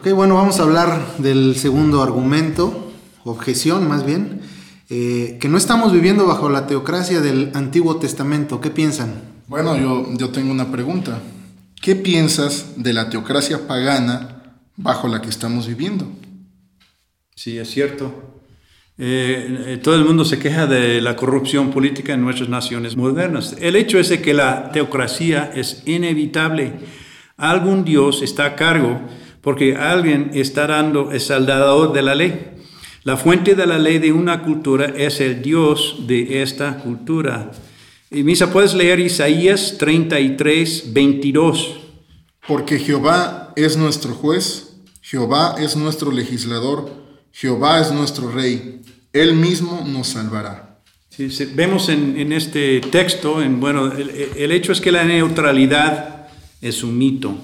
Ok, bueno, vamos a hablar del segundo argumento, objeción más bien, eh, que no estamos viviendo bajo la teocracia del Antiguo Testamento. ¿Qué piensan? Bueno, yo, yo tengo una pregunta. ¿Qué piensas de la teocracia pagana bajo la que estamos viviendo? Sí, es cierto. Eh, eh, todo el mundo se queja de la corrupción política en nuestras naciones modernas. El hecho es de que la teocracia es inevitable. Algún Dios está a cargo porque alguien está dando el saldador de la ley. La fuente de la ley de una cultura es el Dios de esta cultura. Y misa, puedes leer Isaías 33, 22. Porque Jehová es nuestro juez, Jehová es nuestro legislador, Jehová es nuestro rey, Él mismo nos salvará. vemos en, este texto, en, bueno, el, el hecho es que la neutralidad es un mito.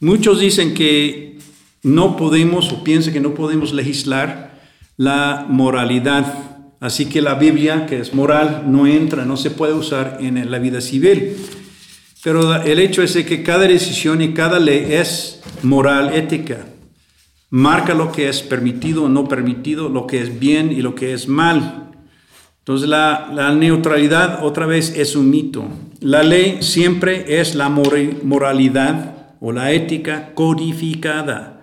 Muchos dicen que no podemos o piensan que no podemos legislar la moralidad. Así que la Biblia, que es moral, no entra, no se puede usar en la vida civil. Pero el hecho es que cada decisión y cada ley es moral, ética. Marca lo que es permitido o no permitido, lo que es bien y lo que es mal. Entonces la, la neutralidad otra vez es un mito. La ley siempre es la moralidad o la ética codificada.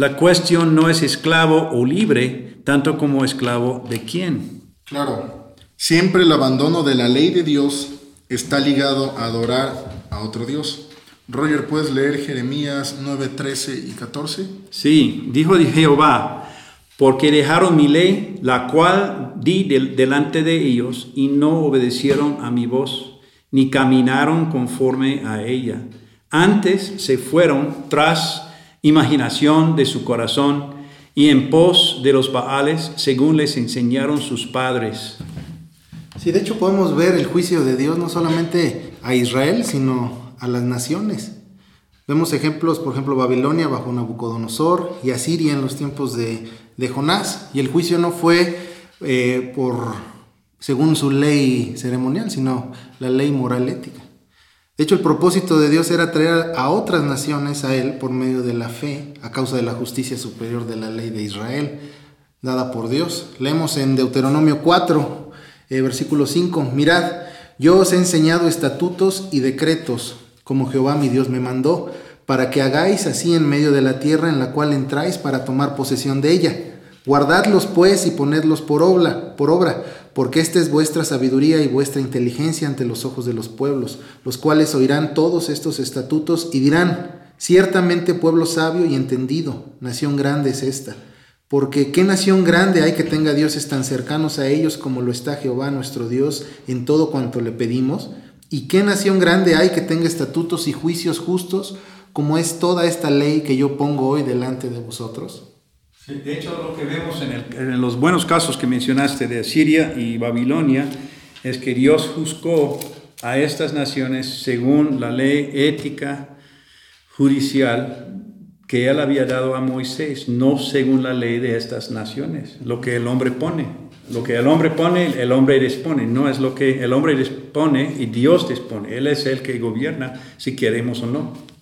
La cuestión no es esclavo o libre, tanto como esclavo de quién. Claro, siempre el abandono de la ley de Dios está ligado a adorar a otro Dios. Roger, ¿puedes leer Jeremías 9, 13 y 14? Sí, dijo Jehová, porque dejaron mi ley, la cual di delante de ellos, y no obedecieron a mi voz, ni caminaron conforme a ella. Antes se fueron tras imaginación de su corazón y en pos de los Baales, según les enseñaron sus padres. Sí, de hecho podemos ver el juicio de Dios no solamente a Israel, sino a las naciones. Vemos ejemplos, por ejemplo, Babilonia bajo Nabucodonosor y Asiria en los tiempos de, de Jonás. Y el juicio no fue eh, por según su ley ceremonial, sino la ley moral ética. De hecho, el propósito de Dios era traer a otras naciones a Él por medio de la fe, a causa de la justicia superior de la ley de Israel, dada por Dios. Leemos en Deuteronomio 4, eh, versículo 5, mirad, yo os he enseñado estatutos y decretos, como Jehová mi Dios me mandó, para que hagáis así en medio de la tierra en la cual entráis para tomar posesión de ella. Guardadlos pues y ponedlos por obra, por obra porque esta es vuestra sabiduría y vuestra inteligencia ante los ojos de los pueblos, los cuales oirán todos estos estatutos y dirán, ciertamente pueblo sabio y entendido, nación grande es esta. Porque qué nación grande hay que tenga dioses tan cercanos a ellos como lo está Jehová nuestro Dios en todo cuanto le pedimos. Y qué nación grande hay que tenga estatutos y juicios justos como es toda esta ley que yo pongo hoy delante de vosotros. De hecho, lo que vemos en, los buenos casos que mencionaste de Siria y Babilonia es que Dios juzgó a estas naciones según la ley ética judicial que él había dado a Moisés, no según la ley de estas naciones, lo que el hombre pone. Lo que el hombre pone, el hombre dispone, no es lo que el hombre dispone y Dios dispone. Él es el que gobierna si queremos o no.